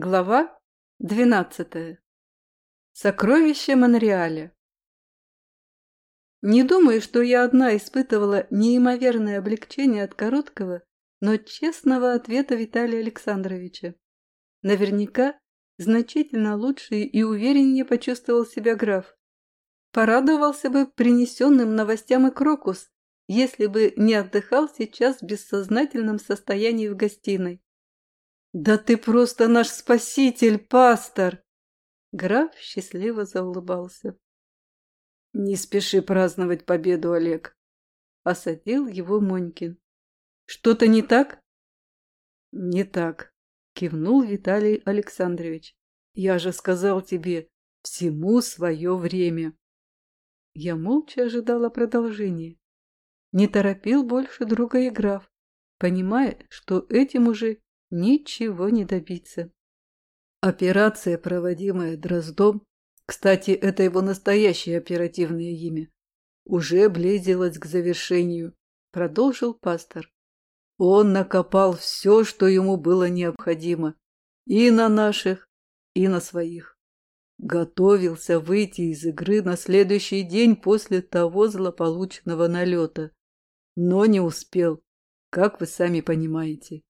Глава двенадцатая. Сокровище Монреаля. Не думаю, что я одна испытывала неимоверное облегчение от короткого, но честного ответа Виталия Александровича. Наверняка значительно лучше и увереннее почувствовал себя граф. Порадовался бы принесенным новостям и Крокус, если бы не отдыхал сейчас в бессознательном состоянии в гостиной. «Да ты просто наш спаситель, пастор!» Граф счастливо заулыбался. «Не спеши праздновать победу, Олег!» Осадил его Монькин. «Что-то не так?» «Не так», — кивнул Виталий Александрович. «Я же сказал тебе, всему свое время». Я молча ожидала продолжения. Не торопил больше друга и граф, понимая, что этим уже ничего не добиться. Операция, проводимая Дроздом, кстати, это его настоящее оперативное имя, уже близилась к завершению, продолжил пастор. Он накопал все, что ему было необходимо, и на наших, и на своих. Готовился выйти из игры на следующий день после того злополучного налета, но не успел, как вы сами понимаете.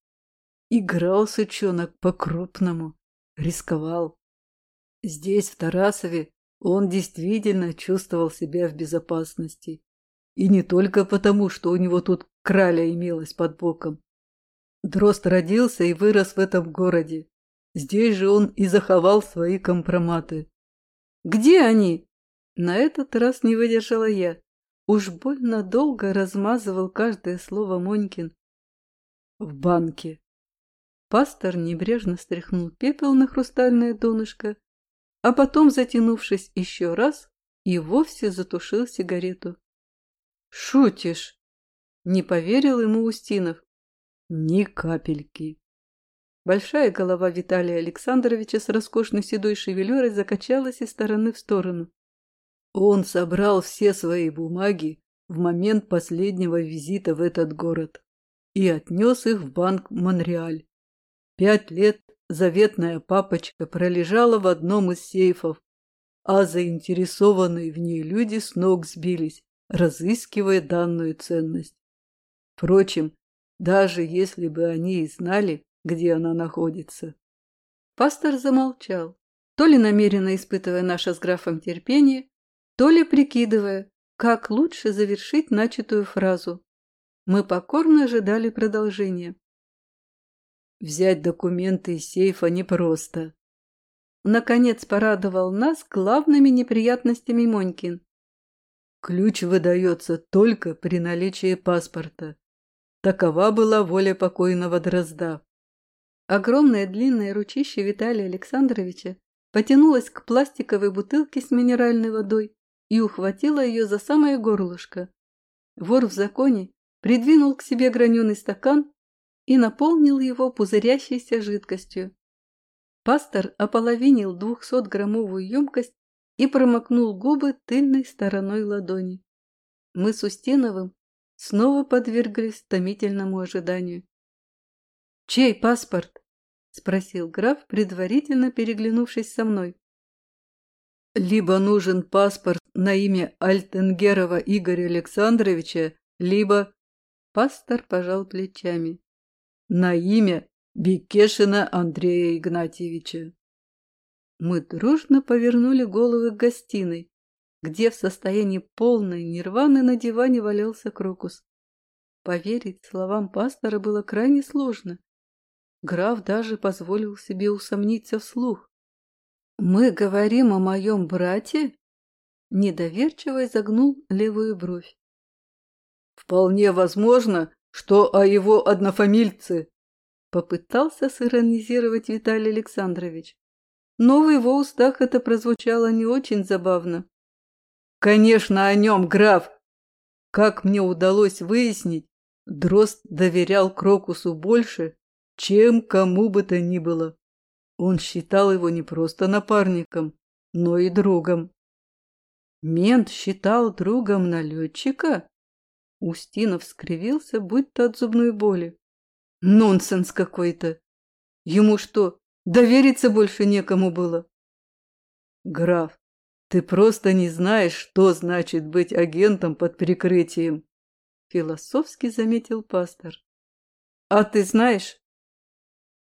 Играл сучонок по-крупному, рисковал. Здесь, в Тарасове, он действительно чувствовал себя в безопасности. И не только потому, что у него тут краля имелась под боком. Дрозд родился и вырос в этом городе. Здесь же он и заховал свои компроматы. «Где они?» На этот раз не выдержала я. Уж больно долго размазывал каждое слово Монькин. «В банке», Пастор небрежно стряхнул пепел на хрустальное донышко, а потом, затянувшись еще раз, и вовсе затушил сигарету. «Шутишь?» — не поверил ему Устинов. «Ни капельки». Большая голова Виталия Александровича с роскошной седой шевелюрой закачалась из стороны в сторону. Он собрал все свои бумаги в момент последнего визита в этот город и отнес их в банк Монреаль. Пять лет заветная папочка пролежала в одном из сейфов, а заинтересованные в ней люди с ног сбились, разыскивая данную ценность. Впрочем, даже если бы они и знали, где она находится. Пастор замолчал, то ли намеренно испытывая наше с графом терпение, то ли прикидывая, как лучше завершить начатую фразу. Мы покорно ожидали продолжения. Взять документы из сейфа непросто. Наконец порадовал нас главными неприятностями Монькин. Ключ выдается только при наличии паспорта. Такова была воля покойного Дрозда. Огромное длинное ручище Виталия Александровича потянулось к пластиковой бутылке с минеральной водой и ухватило ее за самое горлышко. Вор в законе придвинул к себе граненый стакан и наполнил его пузырящейся жидкостью. Пастор ополовинил двухсотграммовую емкость и промокнул губы тыльной стороной ладони. Мы с Устиновым снова подверглись томительному ожиданию. «Чей паспорт?» – спросил граф, предварительно переглянувшись со мной. «Либо нужен паспорт на имя Альтенгерова Игоря Александровича, либо...» Пастор пожал плечами на имя Бекешина Андрея Игнатьевича. Мы дружно повернули головы к гостиной, где в состоянии полной нирваны на диване валялся крокус. Поверить словам пастора было крайне сложно. Граф даже позволил себе усомниться вслух. «Мы говорим о моем брате?» Недоверчиво изогнул левую бровь. «Вполне возможно, что о его однофамильце?» Попытался сиронизировать Виталий Александрович. Но в его устах это прозвучало не очень забавно. «Конечно, о нем, граф!» Как мне удалось выяснить, Дрозд доверял Крокусу больше, чем кому бы то ни было. Он считал его не просто напарником, но и другом. Мент считал другом налетчика? Устинов скривился, будто от зубной боли. Нонсенс какой-то. Ему что, Довериться больше некому было. Граф, ты просто не знаешь, что значит быть агентом под прикрытием, философски заметил пастор. А ты знаешь?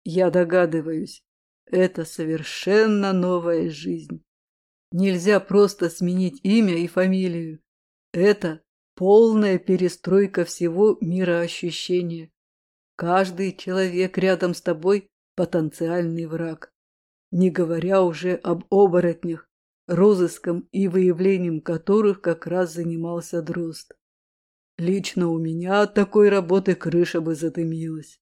Я догадываюсь, это совершенно новая жизнь. Нельзя просто сменить имя и фамилию. Это полная перестройка всего мироощущения. Каждый человек рядом с тобой – потенциальный враг. Не говоря уже об оборотнях, розыском и выявлением которых как раз занимался Дрозд. Лично у меня от такой работы крыша бы задымилась.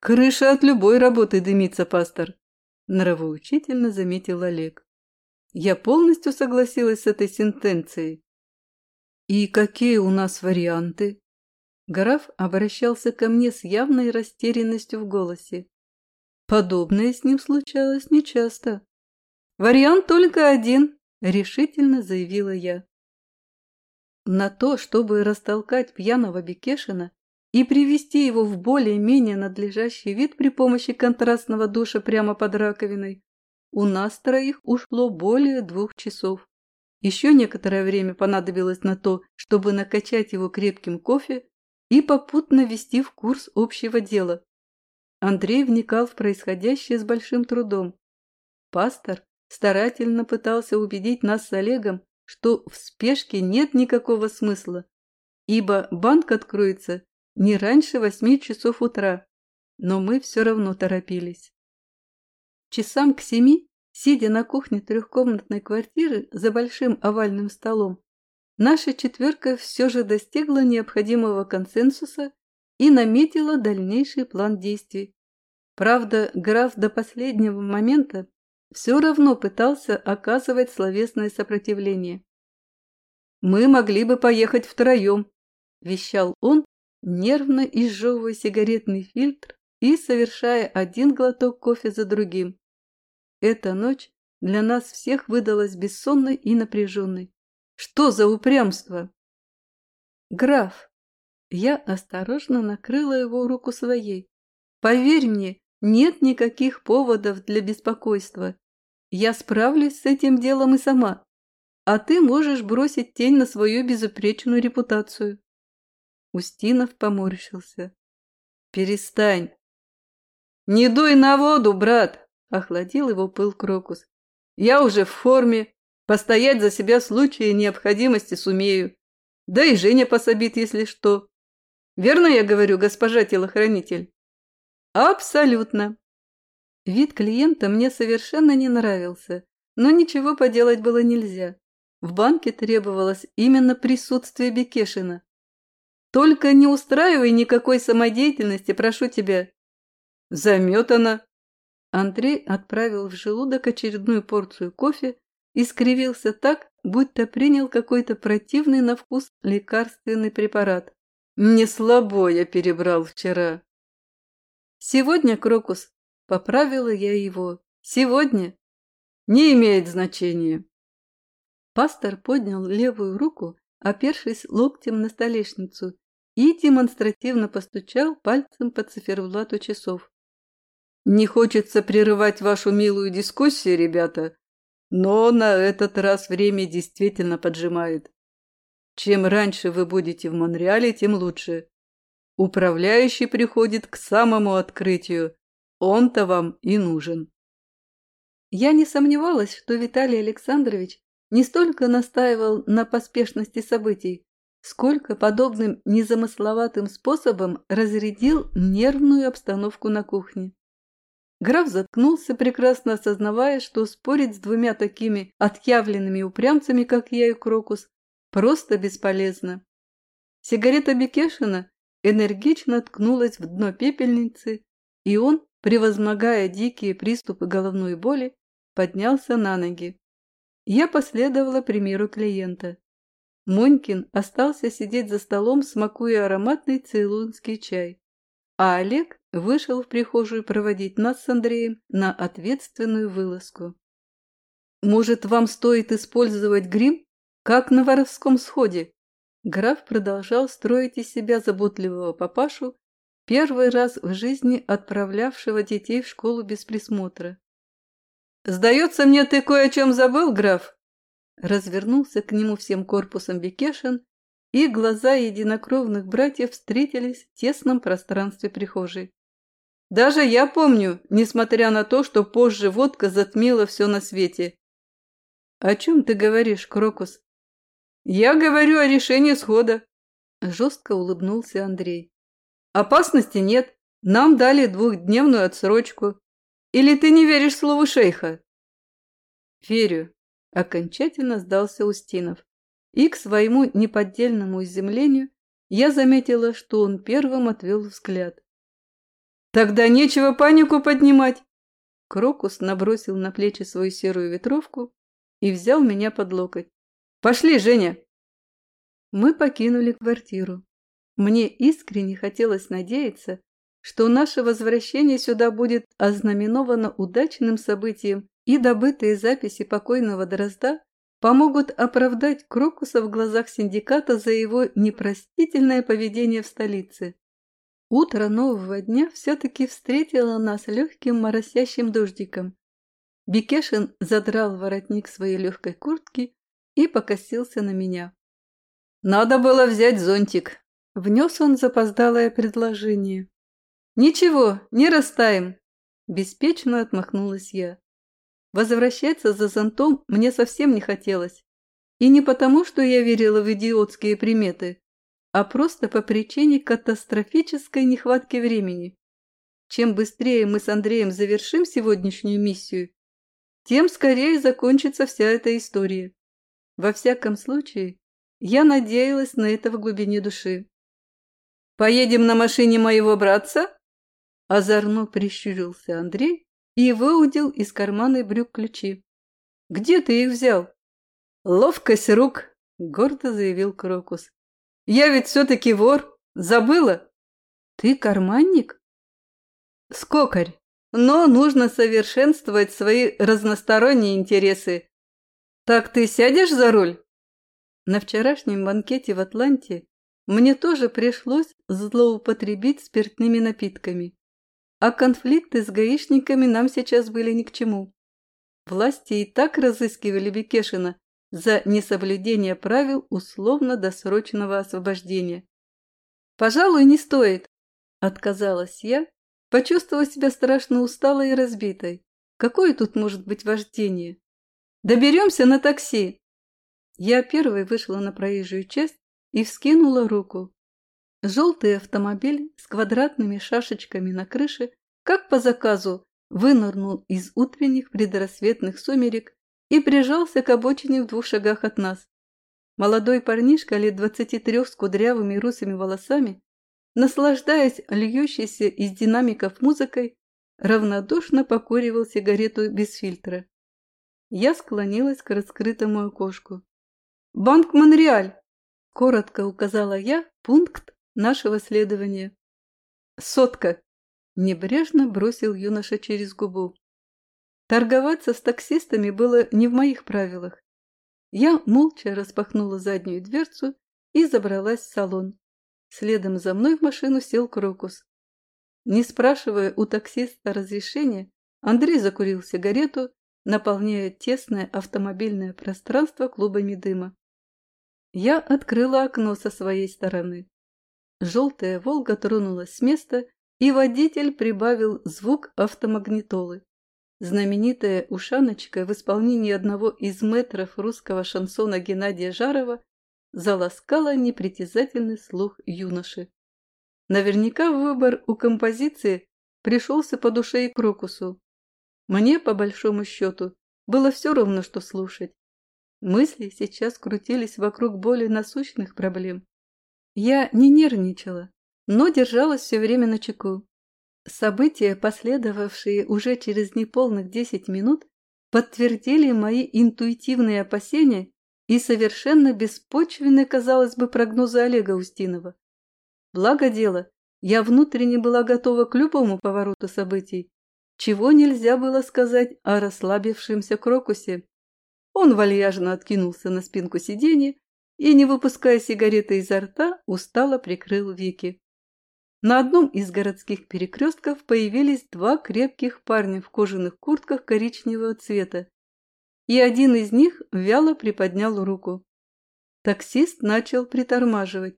Крыша от любой работы дымится, пастор, нравоучительно заметил Олег. Я полностью согласилась с этой сентенцией. И какие у нас варианты? Граф обращался ко мне с явной растерянностью в голосе. Подобное с ним случалось нечасто. «Вариант только один», — решительно заявила я. На то, чтобы растолкать пьяного Бекешина и привести его в более-менее надлежащий вид при помощи контрастного душа прямо под раковиной, у нас троих ушло более двух часов. Еще некоторое время понадобилось на то, чтобы накачать его крепким кофе и попутно ввести в курс общего дела. Андрей вникал в происходящее с большим трудом. Пастор старательно пытался убедить нас с Олегом, что в спешке нет никакого смысла, ибо банк откроется не раньше восьми часов утра, но мы все равно торопились. Часам к семи, сидя на кухне трехкомнатной квартиры за большим овальным столом, наша четверка все же достигла необходимого консенсуса и наметила дальнейший план действий. Правда, граф до последнего момента все равно пытался оказывать словесное сопротивление. «Мы могли бы поехать втроем», – вещал он, нервно изжевывая сигаретный фильтр и совершая один глоток кофе за другим. Эта ночь для нас всех выдалась бессонной и напряженной. Что за упрямство? Граф, я осторожно накрыла его руку своей. Поверь мне, нет никаких поводов для беспокойства. Я справлюсь с этим делом и сама. А ты можешь бросить тень на свою безупречную репутацию. Устинов поморщился. Перестань. Не дуй на воду, брат, охладил его пыл Крокус. Я уже в форме, постоять за себя в случае необходимости сумею. Да и Женя пособит, если что. Верно я говорю, госпожа телохранитель? Абсолютно. Вид клиента мне совершенно не нравился, но ничего поделать было нельзя. В банке требовалось именно присутствие Бекешина. Только не устраивай никакой самодеятельности, прошу тебя. Заметана. Андрей отправил в желудок очередную порцию кофе и скривился так, будто принял какой-то противный на вкус лекарственный препарат. Не слабо я перебрал вчера. Сегодня, Крокус, поправила я его. Сегодня не имеет значения. Пастор поднял левую руку, опершись локтем на столешницу, и демонстративно постучал пальцем по циферблату часов. «Не хочется прерывать вашу милую дискуссию, ребята, но на этот раз время действительно поджимает. Чем раньше вы будете в Монреале, тем лучше. Управляющий приходит к самому открытию. Он-то вам и нужен. Я не сомневалась, что Виталий Александрович не столько настаивал на поспешности событий, сколько подобным незамысловатым способом разрядил нервную обстановку на кухне. Граф заткнулся, прекрасно осознавая, что спорить с двумя такими отъявленными упрямцами, как я и Крокус, Просто бесполезно. Сигарета Бекешина энергично ткнулась в дно пепельницы, и он, превозмогая дикие приступы головной боли, поднялся на ноги. Я последовала примеру клиента. Монькин остался сидеть за столом, смакуя ароматный цейлонский чай, а Олег вышел в прихожую проводить нас с Андреем на ответственную вылазку. «Может, вам стоит использовать грим?» Как на воровском сходе. Граф продолжал строить из себя заботливого папашу первый раз в жизни отправлявшего детей в школу без присмотра. «Сдается мне, ты кое о чем забыл, граф?» Развернулся к нему всем корпусом Бекешин, и глаза единокровных братьев встретились в тесном пространстве прихожей. «Даже я помню, несмотря на то, что позже водка затмила все на свете». «О чем ты говоришь, Крокус?» «Я говорю о решении схода», – жестко улыбнулся Андрей. «Опасности нет. Нам дали двухдневную отсрочку. Или ты не веришь слову шейха?» «Верю», – окончательно сдался Устинов. И к своему неподдельному изумлению я заметила, что он первым отвел взгляд. «Тогда нечего панику поднимать!» Крокус набросил на плечи свою серую ветровку и взял меня под локоть. «Пошли, Женя!» Мы покинули квартиру. Мне искренне хотелось надеяться, что наше возвращение сюда будет ознаменовано удачным событием, и добытые записи покойного Дрозда помогут оправдать Крокуса в глазах синдиката за его непростительное поведение в столице. Утро нового дня все-таки встретило нас легким моросящим дождиком. Бекешин задрал воротник своей легкой куртки и покосился на меня. «Надо было взять зонтик», — внес он запоздалое предложение. «Ничего, не растаем», — беспечно отмахнулась я. Возвращаться за зонтом мне совсем не хотелось. И не потому, что я верила в идиотские приметы, а просто по причине катастрофической нехватки времени. Чем быстрее мы с Андреем завершим сегодняшнюю миссию, тем скорее закончится вся эта история. Во всяком случае, я надеялась на это в глубине души. «Поедем на машине моего братца?» Озорно прищурился Андрей и выудил из кармана брюк ключи. «Где ты их взял?» «Ловкость рук», — гордо заявил Крокус. «Я ведь все-таки вор. Забыла?» «Ты карманник?» «Скокарь. Но нужно совершенствовать свои разносторонние интересы. Так ты сядешь за руль?» На вчерашнем банкете в Атланте мне тоже пришлось злоупотребить спиртными напитками. А конфликты с гаишниками нам сейчас были ни к чему. Власти и так разыскивали Бекешина за несоблюдение правил условно-досрочного освобождения. «Пожалуй, не стоит», – отказалась я, почувствовав себя страшно усталой и разбитой. Какое тут может быть вождение? Доберемся на такси. Я первой вышла на проезжую часть и вскинула руку. Желтый автомобиль с квадратными шашечками на крыше, как по заказу, вынырнул из утренних предрассветных сумерек и прижался к обочине в двух шагах от нас. Молодой парнишка лет двадцати трех с кудрявыми русыми волосами, наслаждаясь льющейся из динамиков музыкой, равнодушно покуривал сигарету без фильтра. Я склонилась к раскрытому окошку. «Банк Монреаль!» – коротко указала я пункт нашего следования. «Сотка!» – небрежно бросил юноша через губу. Торговаться с таксистами было не в моих правилах. Я молча распахнула заднюю дверцу и забралась в салон. Следом за мной в машину сел Крокус. Не спрашивая у таксиста разрешения, Андрей закурил сигарету, наполняя тесное автомобильное пространство клубами дыма. Я открыла окно со своей стороны. Желтая «Волга» тронулась с места, и водитель прибавил звук автомагнитолы. Знаменитая «Ушаночка» в исполнении одного из метров русского шансона Геннадия Жарова заласкала непритязательный слух юноши. Наверняка выбор у композиции пришелся по душе и Крокусу. Мне, по большому счету, было все равно, что слушать. Мысли сейчас крутились вокруг более насущных проблем. Я не нервничала, но держалась все время на чеку. События, последовавшие уже через неполных десять минут, подтвердили мои интуитивные опасения и совершенно беспочвенные, казалось бы, прогнозы Олега Устинова. Благо дело, я внутренне была готова к любому повороту событий, чего нельзя было сказать о расслабившемся Крокусе, он вальяжно откинулся на спинку сиденья и, не выпуская сигареты изо рта, устало прикрыл веки. На одном из городских перекрестков появились два крепких парня в кожаных куртках коричневого цвета, и один из них вяло приподнял руку. Таксист начал притормаживать,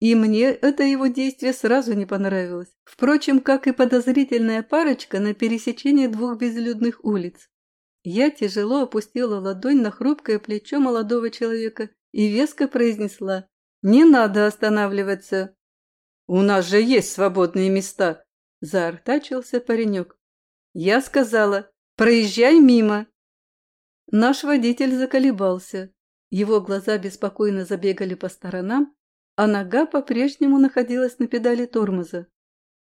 и мне это его действие сразу не понравилось. Впрочем, как и подозрительная парочка на пересечении двух безлюдных улиц. Я тяжело опустила ладонь на хрупкое плечо молодого человека и веско произнесла «Не надо останавливаться!» «У нас же есть свободные места!» – заортачился паренек. Я сказала «Проезжай мимо!» Наш водитель заколебался. Его глаза беспокойно забегали по сторонам, а нога по-прежнему находилась на педали тормоза.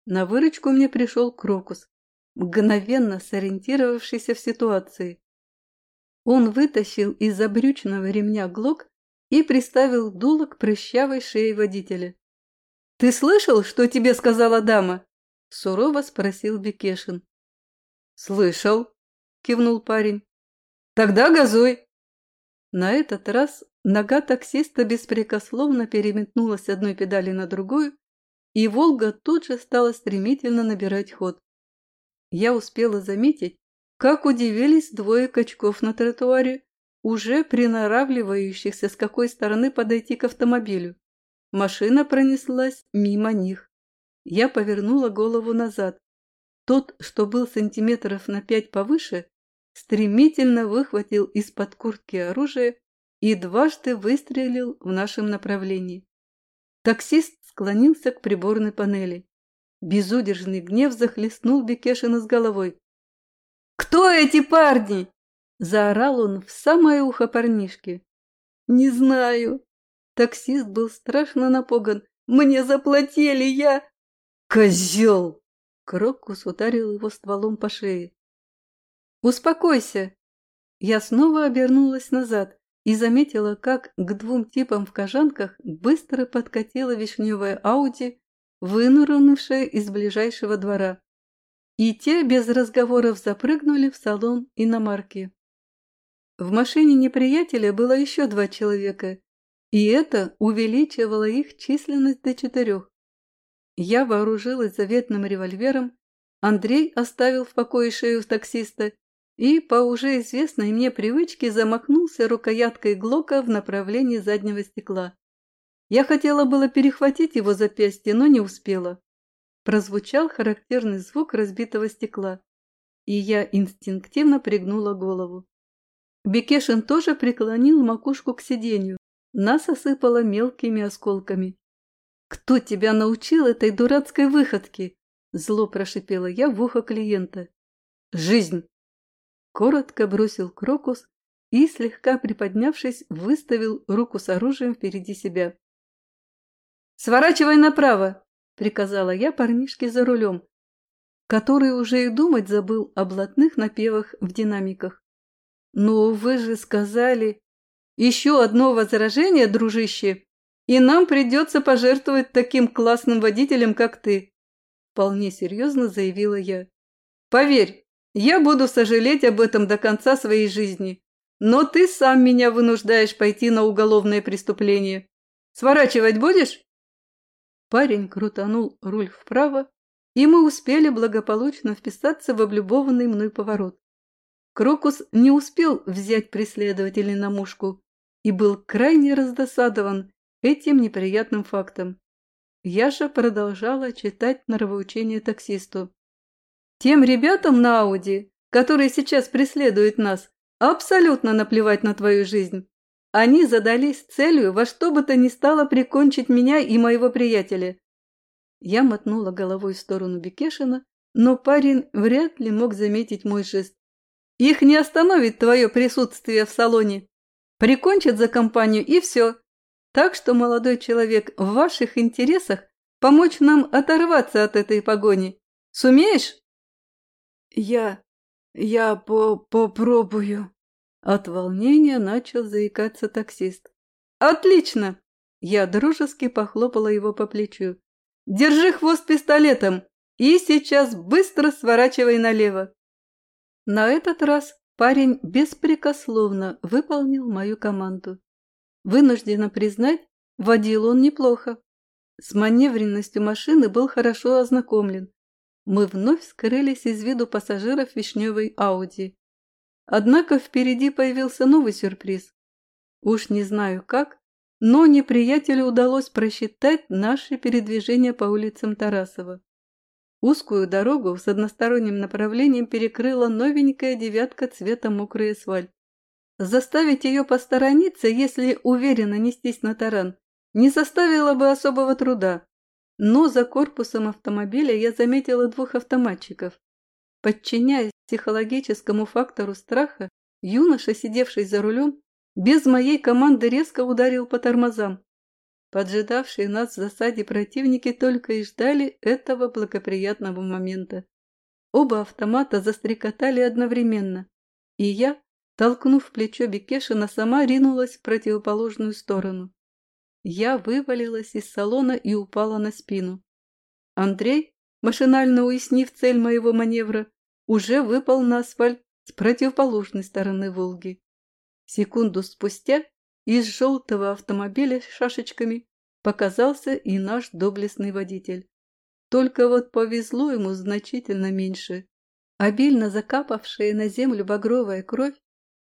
На выручку мне пришел Крокус, мгновенно сориентировавшийся в ситуации. Он вытащил из-за брючного ремня глок и приставил дуло к прыщавой шее водителя. «Ты слышал, что тебе сказала дама?» – сурово спросил Бекешин. «Слышал», – кивнул парень. «Тогда газуй!» На этот раз нога таксиста беспрекословно переметнулась с одной педали на другую, и «Волга» тут же стала стремительно набирать ход. Я успела заметить, как удивились двое качков на тротуаре, уже приноравливающихся, с какой стороны подойти к автомобилю. Машина пронеслась мимо них. Я повернула голову назад. Тот, что был сантиметров на пять повыше, стремительно выхватил из-под куртки оружие и дважды выстрелил в нашем направлении. Таксист склонился к приборной панели. Безудержный гнев захлестнул Бекешина с головой. «Кто эти парни?» – заорал он в самое ухо парнишки. «Не знаю». Таксист был страшно напуган. «Мне заплатили, я...» «Козел!» Крокус ударил его стволом по шее. «Успокойся!» Я снова обернулась назад и заметила, как к двум типам в кожанках быстро подкатила вишневая Ауди, вынырнувшая из ближайшего двора. И те без разговоров запрыгнули в салон иномарки. В машине неприятеля было еще два человека, и это увеличивало их численность до четырех. Я вооружилась заветным револьвером, Андрей оставил в покое шею таксиста и, по уже известной мне привычке, замахнулся рукояткой Глока в направлении заднего стекла. Я хотела было перехватить его запястье, но не успела. Прозвучал характерный звук разбитого стекла, и я инстинктивно пригнула голову. Бекешин тоже преклонил макушку к сиденью. Нас осыпало мелкими осколками. «Кто тебя научил этой дурацкой выходке?» Зло прошипела я в ухо клиента. «Жизнь!» Коротко бросил Крокус и, слегка приподнявшись, выставил руку с оружием впереди себя. «Сворачивай направо!» – приказала я парнишке за рулем, который уже и думать забыл о блатных напевах в динамиках. «Но вы же сказали...» «Еще одно возражение, дружище, и нам придется пожертвовать таким классным водителем, как ты!» Вполне серьезно заявила я. «Поверь, я буду сожалеть об этом до конца своей жизни. Но ты сам меня вынуждаешь пойти на уголовное преступление. Сворачивать будешь?» Парень крутанул руль вправо, и мы успели благополучно вписаться в облюбованный мной поворот. Крокус не успел взять преследователей на мушку и был крайне раздосадован этим неприятным фактом. Я же продолжала читать норовоучение таксисту. Тем ребятам на Ауди, которые сейчас преследуют нас, абсолютно наплевать на твою жизнь. Они задались целью во что бы то ни стало прикончить меня и моего приятеля. Я мотнула головой в сторону Бекешина, но парень вряд ли мог заметить мой жест. Их не остановит твое присутствие в салоне. Прикончат за компанию и все. Так что, молодой человек, в ваших интересах помочь нам оторваться от этой погони. Сумеешь? «Я... я по попробую». От волнения начал заикаться таксист. «Отлично!» Я дружески похлопала его по плечу. «Держи хвост пистолетом и сейчас быстро сворачивай налево». На этот раз парень беспрекословно выполнил мою команду. Вынуждена признать, водил он неплохо. с маневренностью машины был хорошо ознакомлен. Мы вновь скрылись из виду пассажиров вишневой Ауди. Однако впереди появился новый сюрприз. Уж не знаю как, но неприятелю удалось просчитать наши передвижения по улицам Тарасова. Узкую дорогу с односторонним направлением перекрыла новенькая девятка цвета мокрый асфальт. Заставить ее посторониться, если уверенно нестись на таран, не составило бы особого труда. Но за корпусом автомобиля я заметила двух автоматчиков. Подчиняясь психологическому фактору страха, юноша, сидевший за рулем, без моей команды резко ударил по тормозам. Поджидавшие нас в засаде противники только и ждали этого благоприятного момента. Оба автомата застрекотали одновременно, и я, толкнув плечо Бекешина, сама ринулась в противоположную сторону. Я вывалилась из салона и упала на спину. Андрей, машинально уяснив цель моего маневра, уже выпал на асфальт с противоположной стороны Волги. Секунду спустя из желтого автомобиля с шашечками показался и наш доблестный водитель. Только вот повезло ему значительно меньше. Обильно закапавшая на землю багровая кровь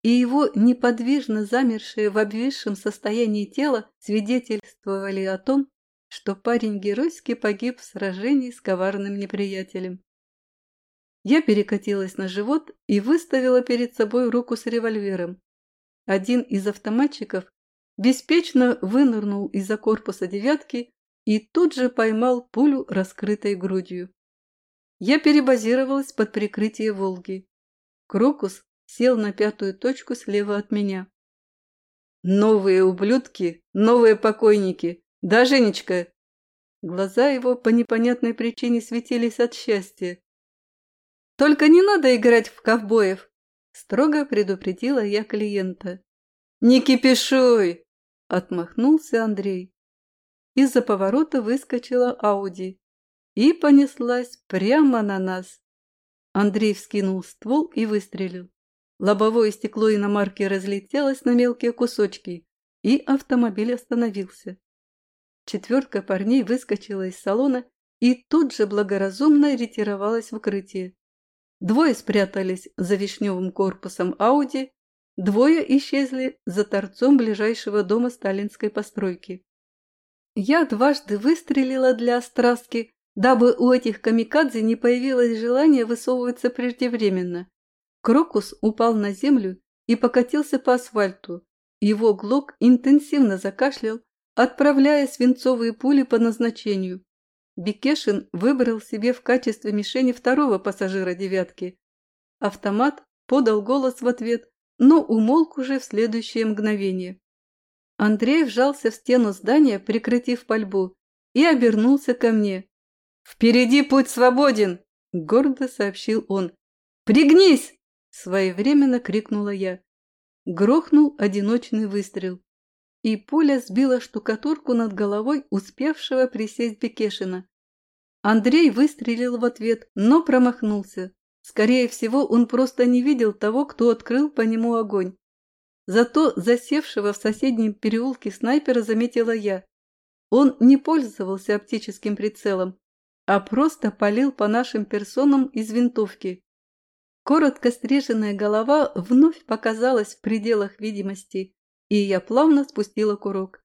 и его неподвижно замершее в обвисшем состоянии тело свидетельствовали о том, что парень геройски погиб в сражении с коварным неприятелем. Я перекатилась на живот и выставила перед собой руку с револьвером. Один из автоматчиков беспечно вынырнул из-за корпуса девятки и тут же поймал пулю раскрытой грудью. Я перебазировалась под прикрытие «Волги». Крокус сел на пятую точку слева от меня. «Новые ублюдки, новые покойники! Да, Женечка!» Глаза его по непонятной причине светились от счастья. «Только не надо играть в ковбоев!» – строго предупредила я клиента. «Не кипишуй!» – отмахнулся Андрей. Из-за поворота выскочила Ауди и понеслась прямо на нас. Андрей вскинул ствол и выстрелил. Лобовое стекло иномарки разлетелось на мелкие кусочки, и автомобиль остановился. Четверка парней выскочила из салона и тут же благоразумно ретировалась в укрытие. Двое спрятались за вишневым корпусом Ауди, двое исчезли за торцом ближайшего дома сталинской постройки. Я дважды выстрелила для острастки, дабы у этих камикадзе не появилось желания высовываться преждевременно. Крокус упал на землю и покатился по асфальту. Его глок интенсивно закашлял, отправляя свинцовые пули по назначению. Бекешин выбрал себе в качестве мишени второго пассажира «девятки». Автомат подал голос в ответ, но умолк уже в следующее мгновение. Андрей вжался в стену здания, прекратив пальбу, и обернулся ко мне. «Впереди путь свободен!» – гордо сообщил он. «Пригнись!» Своевременно крикнула я. Грохнул одиночный выстрел. И пуля сбила штукатурку над головой успевшего присесть Бекешина. Андрей выстрелил в ответ, но промахнулся. Скорее всего, он просто не видел того, кто открыл по нему огонь. Зато засевшего в соседнем переулке снайпера заметила я. Он не пользовался оптическим прицелом, а просто палил по нашим персонам из винтовки. Коротко стриженная голова вновь показалась в пределах видимости, и я плавно спустила курок.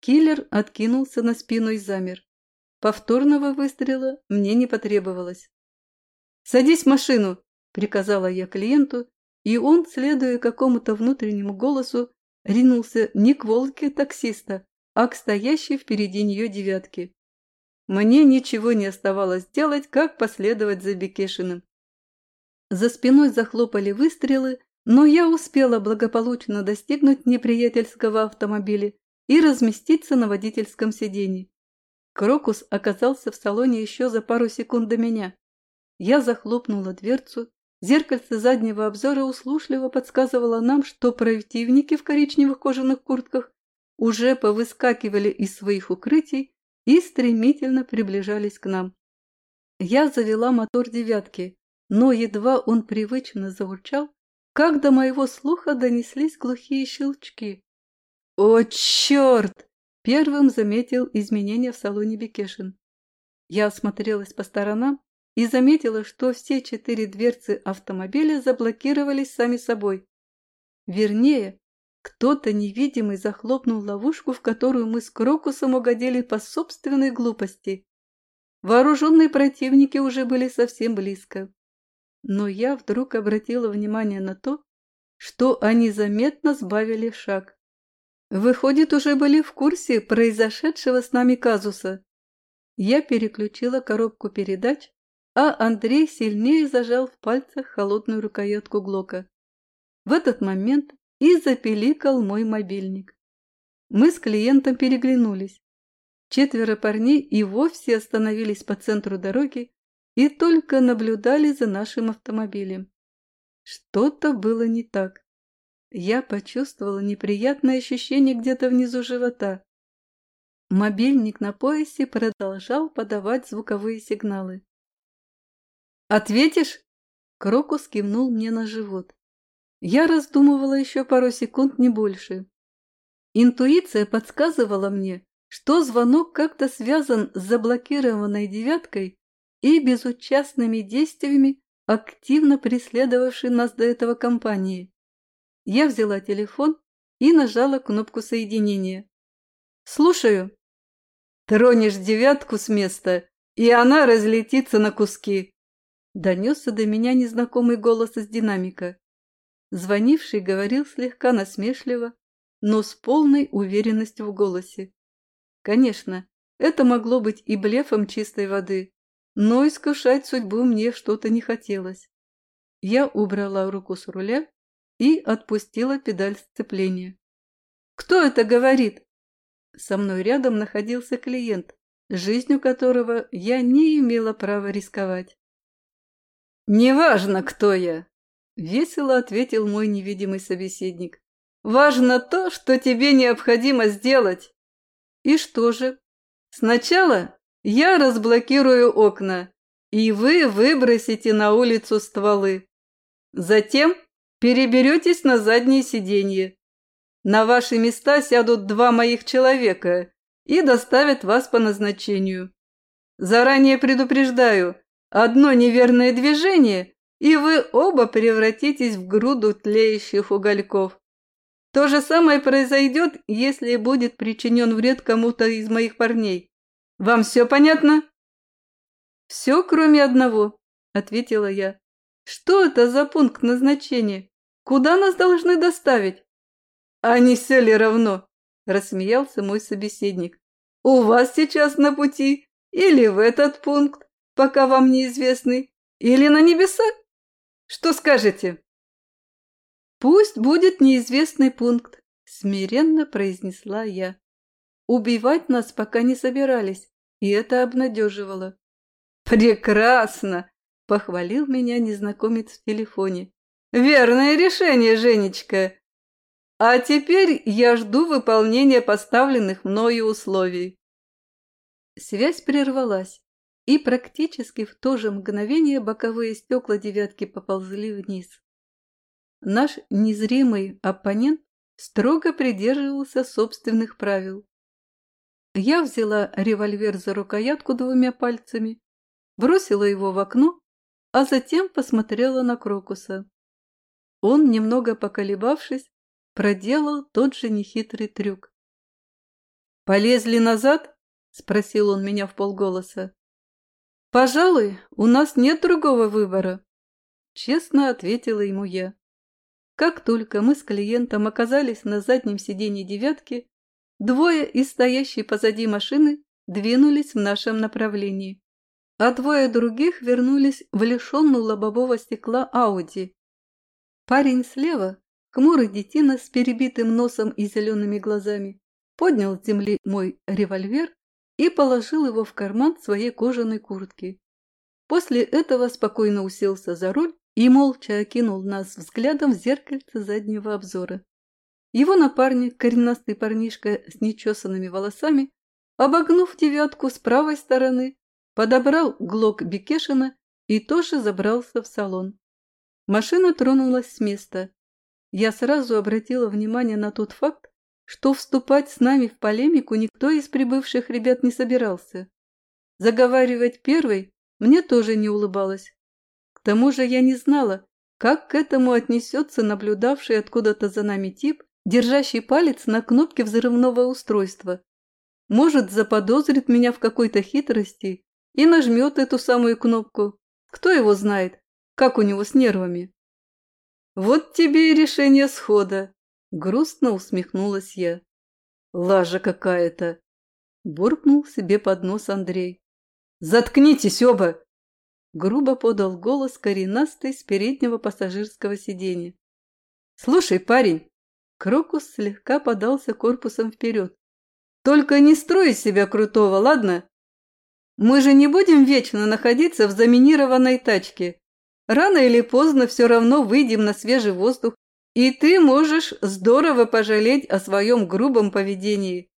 Киллер откинулся на спину и замер. Повторного выстрела мне не потребовалось. «Садись в машину!» – приказала я клиенту, и он, следуя какому-то внутреннему голосу, ринулся не к волке таксиста, а к стоящей впереди нее девятке. Мне ничего не оставалось делать, как последовать за Бекешиным. За спиной захлопали выстрелы, но я успела благополучно достигнуть неприятельского автомобиля и разместиться на водительском сиденье. Крокус оказался в салоне еще за пару секунд до меня. Я захлопнула дверцу, зеркальце заднего обзора услушливо подсказывало нам, что противники в коричневых кожаных куртках уже повыскакивали из своих укрытий и стремительно приближались к нам. Я завела мотор девятки, но едва он привычно заурчал, как до моего слуха донеслись глухие щелчки. «О, черт!» Первым заметил изменения в салоне Бекешин. Я осмотрелась по сторонам и заметила, что все четыре дверцы автомобиля заблокировались сами собой. Вернее, кто-то невидимый захлопнул ловушку, в которую мы с Крокусом угодили по собственной глупости. Вооруженные противники уже были совсем близко. Но я вдруг обратила внимание на то, что они заметно сбавили шаг. Выходит, уже были в курсе произошедшего с нами казуса. Я переключила коробку передач, а Андрей сильнее зажал в пальцах холодную рукоятку Глока. В этот момент и запеликал мой мобильник. Мы с клиентом переглянулись. Четверо парней и вовсе остановились по центру дороги и только наблюдали за нашим автомобилем. Что-то было не так. Я почувствовала неприятное ощущение где-то внизу живота. Мобильник на поясе продолжал подавать звуковые сигналы. «Ответишь?» Крокус кивнул мне на живот. Я раздумывала еще пару секунд, не больше. Интуиция подсказывала мне, что звонок как-то связан с заблокированной девяткой и безучастными действиями, активно преследовавшей нас до этого компании. Я взяла телефон и нажала кнопку соединения. «Слушаю». «Тронешь девятку с места, и она разлетится на куски», – донесся до меня незнакомый голос из динамика. Звонивший говорил слегка насмешливо, но с полной уверенностью в голосе. Конечно, это могло быть и блефом чистой воды, но искушать судьбу мне что-то не хотелось. Я убрала руку с руля и отпустила педаль сцепления. «Кто это говорит?» Со мной рядом находился клиент, жизнью которого я не имела права рисковать. «Неважно, кто я!» — весело ответил мой невидимый собеседник. «Важно то, что тебе необходимо сделать. И что же? Сначала я разблокирую окна, и вы выбросите на улицу стволы. Затем переберетесь на заднее сиденье. На ваши места сядут два моих человека и доставят вас по назначению. Заранее предупреждаю, одно неверное движение, и вы оба превратитесь в груду тлеющих угольков. То же самое произойдет, если будет причинен вред кому-то из моих парней. Вам все понятно?» «Все, кроме одного», — ответила я. «Что это за пункт назначения? Куда нас должны доставить?» «А не все ли равно?» – рассмеялся мой собеседник. «У вас сейчас на пути или в этот пункт, пока вам неизвестный, или на небеса? Что скажете?» «Пусть будет неизвестный пункт», – смиренно произнесла я. Убивать нас пока не собирались, и это обнадеживало. «Прекрасно!» – похвалил меня незнакомец в телефоне. «Верное решение, Женечка! А теперь я жду выполнения поставленных мною условий». Связь прервалась, и практически в то же мгновение боковые стекла девятки поползли вниз. Наш незримый оппонент строго придерживался собственных правил. Я взяла револьвер за рукоятку двумя пальцами, бросила его в окно, а затем посмотрела на Крокуса. Он, немного поколебавшись, проделал тот же нехитрый трюк. «Полезли назад?» – спросил он меня в полголоса. «Пожалуй, у нас нет другого выбора», – честно ответила ему я. Как только мы с клиентом оказались на заднем сиденье «девятки», двое из стоящей позади машины двинулись в нашем направлении, а двое других вернулись в лишенную лобового стекла Ауди. Парень слева, хмурый детина с перебитым носом и зелеными глазами, поднял с земли мой револьвер и положил его в карман своей кожаной куртки. После этого спокойно уселся за руль и молча окинул нас взглядом в зеркальце заднего обзора. Его напарник, коренастый парнишка с нечесанными волосами, обогнув девятку с правой стороны, подобрал глок Бекешина и тоже забрался в салон. Машина тронулась с места. Я сразу обратила внимание на тот факт, что вступать с нами в полемику никто из прибывших ребят не собирался. Заговаривать первой мне тоже не улыбалось. К тому же я не знала, как к этому отнесется наблюдавший откуда-то за нами тип, держащий палец на кнопке взрывного устройства. Может, заподозрит меня в какой-то хитрости и нажмет эту самую кнопку. Кто его знает, как у него с нервами. Вот тебе и решение схода. Грустно усмехнулась я. Лажа какая-то. Буркнул себе под нос Андрей. Заткнитесь оба! Грубо подал голос коренастый с переднего пассажирского сиденья. Слушай, парень, Крокус слегка подался корпусом вперед. «Только не строй из себя крутого, ладно? Мы же не будем вечно находиться в заминированной тачке. Рано или поздно все равно выйдем на свежий воздух, и ты можешь здорово пожалеть о своем грубом поведении».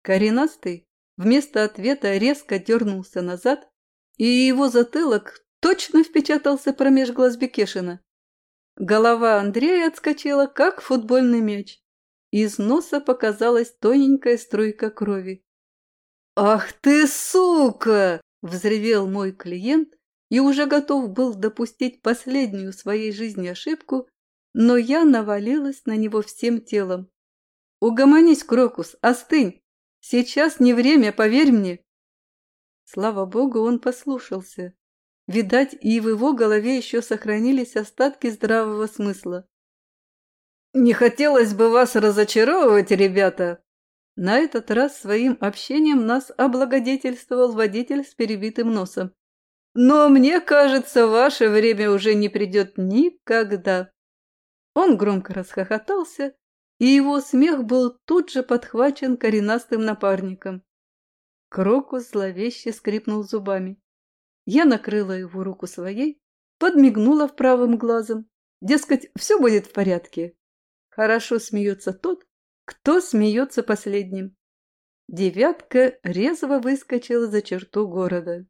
Коренастый вместо ответа резко дернулся назад, и его затылок точно впечатался промеж глаз Бекешина. Голова Андрея отскочила, как футбольный мяч. Из носа показалась тоненькая струйка крови. «Ах ты, сука!» – взревел мой клиент и уже готов был допустить последнюю в своей жизни ошибку, но я навалилась на него всем телом. «Угомонись, Крокус, остынь! Сейчас не время, поверь мне!» Слава богу, он послушался. Видать, и в его голове еще сохранились остатки здравого смысла. «Не хотелось бы вас разочаровывать, ребята!» На этот раз своим общением нас облагодетельствовал водитель с перебитым носом. «Но мне кажется, ваше время уже не придет никогда!» Он громко расхохотался, и его смех был тут же подхвачен коренастым напарником. Крокус зловеще скрипнул зубами. Я накрыла его руку своей, подмигнула в правым глазом. Дескать, все будет в порядке. Хорошо смеется тот, кто смеется последним. Девятка резво выскочила за черту города.